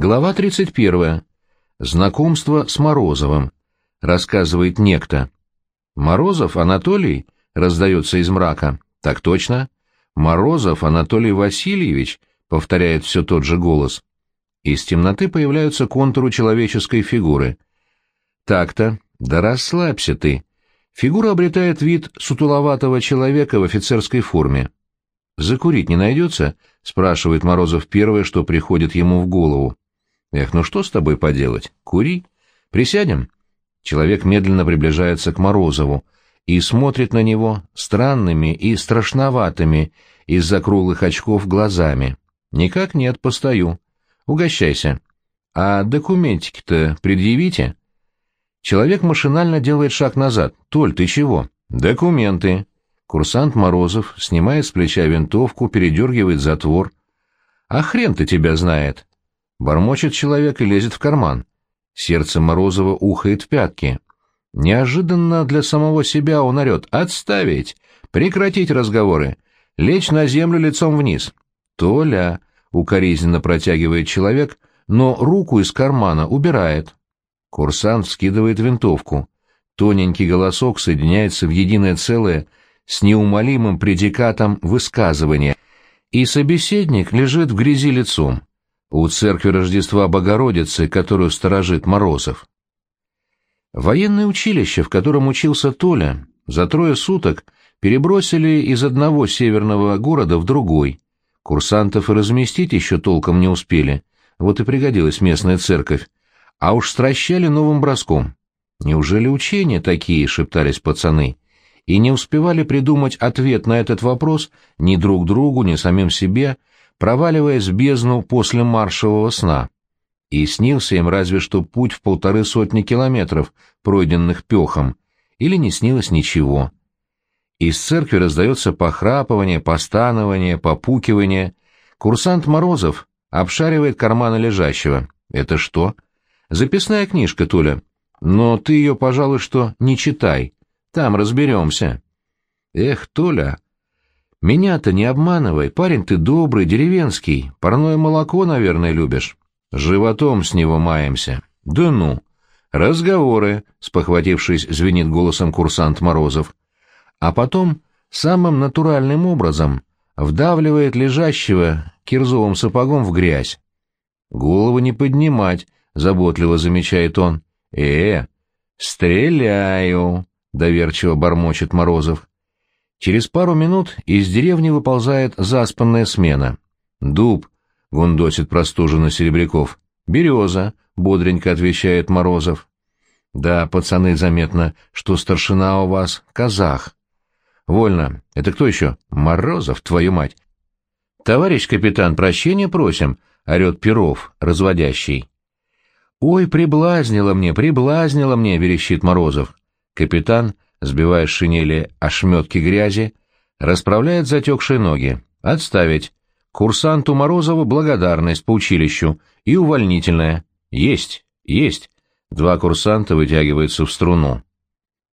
Глава 31. Знакомство с Морозовым. Рассказывает некто. Морозов Анатолий раздается из мрака. Так точно. Морозов Анатолий Васильевич, повторяет все тот же голос. Из темноты появляются контуры человеческой фигуры. Так-то. Да расслабься ты. Фигура обретает вид сутуловатого человека в офицерской форме. «Закурить не найдется?» — спрашивает Морозов первое, что приходит ему в голову. «Эх, ну что с тобой поделать? Кури. Присядем?» Человек медленно приближается к Морозову и смотрит на него странными и страшноватыми из-за круглых очков глазами. «Никак нет, постою. Угощайся. А документики-то предъявите?» Человек машинально делает шаг назад. «Толь, ты чего?» «Документы». Курсант Морозов снимает с плеча винтовку, передергивает затвор. «А хрен-то тебя знает!» Бормочет человек и лезет в карман. Сердце Морозова ухает в пятки. Неожиданно для самого себя он орет «Отставить! Прекратить разговоры! Лечь на землю лицом вниз!» «Толя!» — укоризненно протягивает человек, но руку из кармана убирает. Курсант вскидывает винтовку. Тоненький голосок соединяется в единое целое с неумолимым предикатом высказывания, и собеседник лежит в грязи лицом. У церкви Рождества Богородицы, которую сторожит Морозов. Военное училище, в котором учился Толя, за трое суток перебросили из одного северного города в другой. Курсантов разместить еще толком не успели, вот и пригодилась местная церковь. А уж стращали новым броском. «Неужели учения такие?» — шептались пацаны и не успевали придумать ответ на этот вопрос ни друг другу, ни самим себе, проваливаясь в бездну после маршевого сна. И снился им разве что путь в полторы сотни километров, пройденных пехом, или не снилось ничего. Из церкви раздается похрапывание, постанование, попукивание. Курсант Морозов обшаривает карманы лежащего. Это что? Записная книжка, Толя. Но ты ее, пожалуй, что не читай. Там разберемся. Эх, Толя, меня-то не обманывай, парень ты добрый, деревенский, парное молоко, наверное, любишь. Животом с него маемся. Да ну. Разговоры, спохватившись, звенит голосом курсант Морозов. А потом самым натуральным образом вдавливает лежащего кирзовым сапогом в грязь. Голову не поднимать, заботливо замечает он. Э, стреляю. — доверчиво бормочет Морозов. Через пару минут из деревни выползает заспанная смена. «Дуб», — гундосит простуженно Серебряков. «Береза», — бодренько отвечает Морозов. «Да, пацаны, заметно, что старшина у вас казах». «Вольно. Это кто еще?» «Морозов, твою мать!» «Товарищ капитан, прощения просим», — орет Перов, разводящий. «Ой, приблазнило мне, приблазнило мне», — верещит Морозов. Капитан, сбивая с шинели ошметки грязи, расправляет затекшие ноги. Отставить. Курсанту Морозову благодарность по училищу и увольнительная. Есть, есть. Два курсанта вытягиваются в струну.